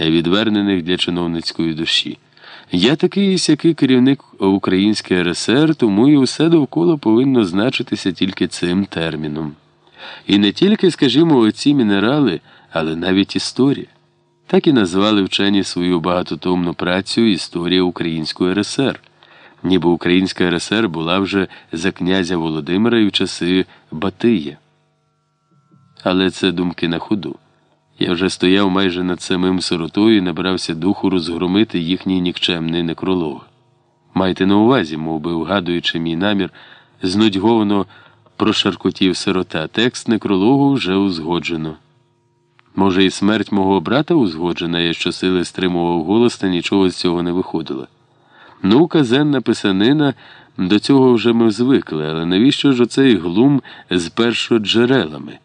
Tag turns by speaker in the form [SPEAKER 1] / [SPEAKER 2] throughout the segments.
[SPEAKER 1] відвернених для чиновницької душі. Я такий сякий керівник Української РСР, тому і усе довкола повинно значитися тільки цим терміном. І не тільки, скажімо, оці мінерали, але навіть історія. Так і назвали вчені свою багатотомну працю Історія Української РСР. Ніби Українська РСР була вже за князя Володимира і в часи Батия. Але це думки на ходу. Я вже стояв майже над самим сиротою і набрався духу розгромити їхній нікчемний некролог. Майте на увазі, мов би, вгадуючи мій намір, знудьговано прошаркотів сирота. Текст некрологу вже узгоджено. Може, і смерть мого брата узгоджена, я щосили стримував голос, та нічого з цього не виходило. Ну, казенна писанина, до цього вже ми звикли, але навіщо ж оцей глум з першоджерелами?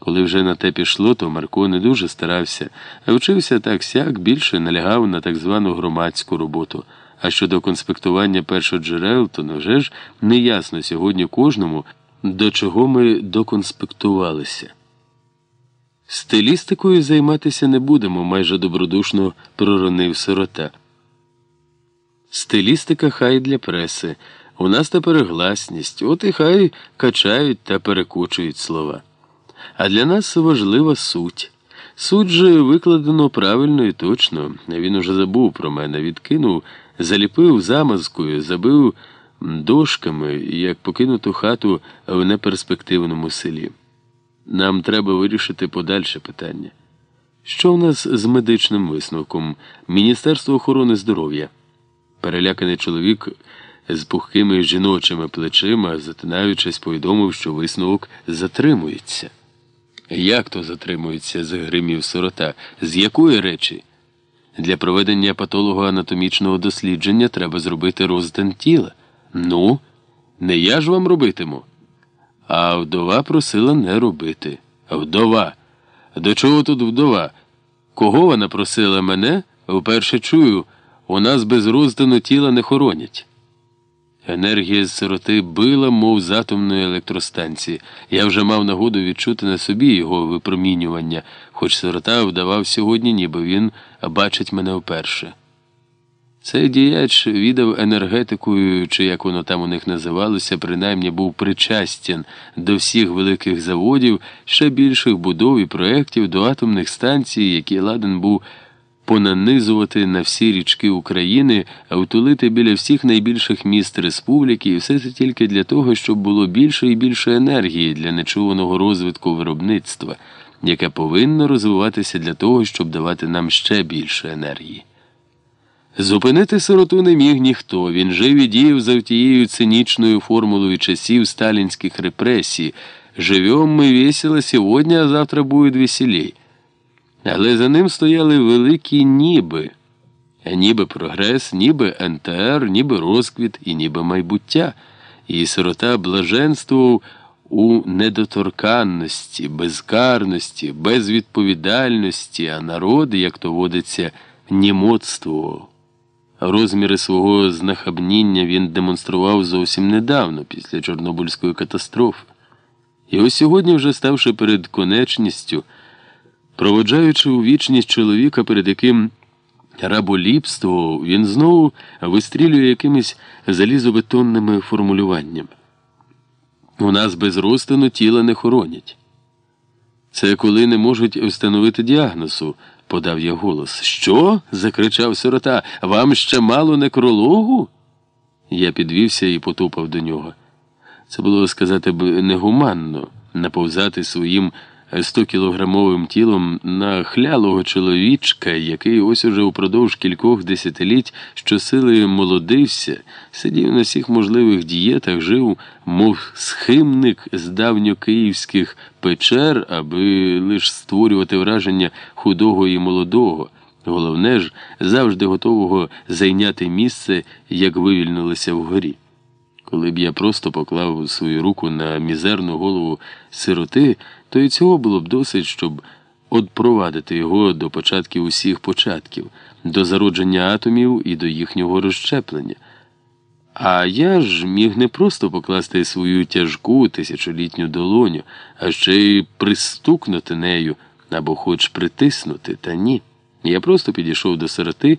[SPEAKER 1] Коли вже на те пішло, то Марко не дуже старався, а вчився так сяк, більше налягав на так звану громадську роботу. А щодо конспектування першоджерел, то невже ж не ясно сьогодні кожному, до чого ми доконспектувалися. Стилістикою займатися не будемо, майже добродушно проронив сирота. Стилістика хай для преси. У нас тепер гласність, от і хай качають та перекочують слова. А для нас важлива суть. Суть же викладено правильно і точно. Він уже забув про мене, відкинув, заліпив замазкою, забив дошками, як покинуту хату в неперспективному селі. Нам треба вирішити подальше питання. Що в нас з медичним висновком? Міністерство охорони здоров'я. Переляканий чоловік з пухкими жіночими плечима, затинаючись, повідомив, що висновок затримується. Як то затримується? загримів сирота. З якої речі? Для проведення патологоанатомічного дослідження треба зробити роздан тіла. Ну, не я ж вам робитиму. А вдова просила не робити. Вдова. До чого тут вдова? Кого вона просила мене? Вперше чую, у нас без роздану тіла не хоронять. Енергія з сироти била, мов з атомної електростанції. Я вже мав нагоду відчути на собі його випромінювання, хоч сирота вдавав сьогодні, ніби він бачить мене вперше. Цей діяч віддав енергетикою, чи як воно там у них називалося, принаймні був причастен до всіх великих заводів, ще більших будов і проєктів до атомних станцій, які ладен був понанизувати на всі річки України, а втулити біля всіх найбільших міст республіки, і все це тільки для того, щоб було більше і більше енергії для нечуваного розвитку виробництва, яке повинно розвиватися для того, щоб давати нам ще більше енергії. Зупинити сироту не міг ніхто. Він жив і діяв за тією цинічною формулою часів сталінських репресій. Живем ми весело сьогодні, а завтра буде веселей. Але за ним стояли великі ніби, ніби прогрес, ніби НТР, ніби розквіт і ніби майбуття, і сирота блаженствував у недоторканності, безкарності, безвідповідальності, а народ, як то водиться, німотствував. Розміри свого знахабніння він демонстрував зовсім недавно, після Чорнобильської катастрофи. І ось сьогодні, вже ставши перед конечністю, проводжаючи у вічність чоловіка, перед яким раболіпствував, він знову вистрілює якимись залізобетонними формулюваннями. У нас без розтину тіла не хоронять. Це коли не можуть встановити діагнозу, подав я голос. Що? закричав сирота. Вам ще мало некрологу? Я підвівся і потупав до нього. Це було сказати б негуманно наповзати своїм стокілограмовим тілом на хлялого чоловічка, який ось уже упродовж кількох десятиліть щосили молодився, сидів на всіх можливих дієтах, жив, мов схимник з давньокиївських печер, аби лише створювати враження худого і молодого. Головне ж, завжди готового зайняти місце, як вивільнилися вгорі. Коли б я просто поклав свою руку на мізерну голову сироти, то і цього було б досить, щоб одпровадити його до початків усіх початків, до зародження атомів і до їхнього розщеплення. А я ж міг не просто покласти свою тяжку тисячолітню долоню, а ще й пристукнути нею або хоч притиснути, та ні. Я просто підійшов до сироти.